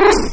Yes.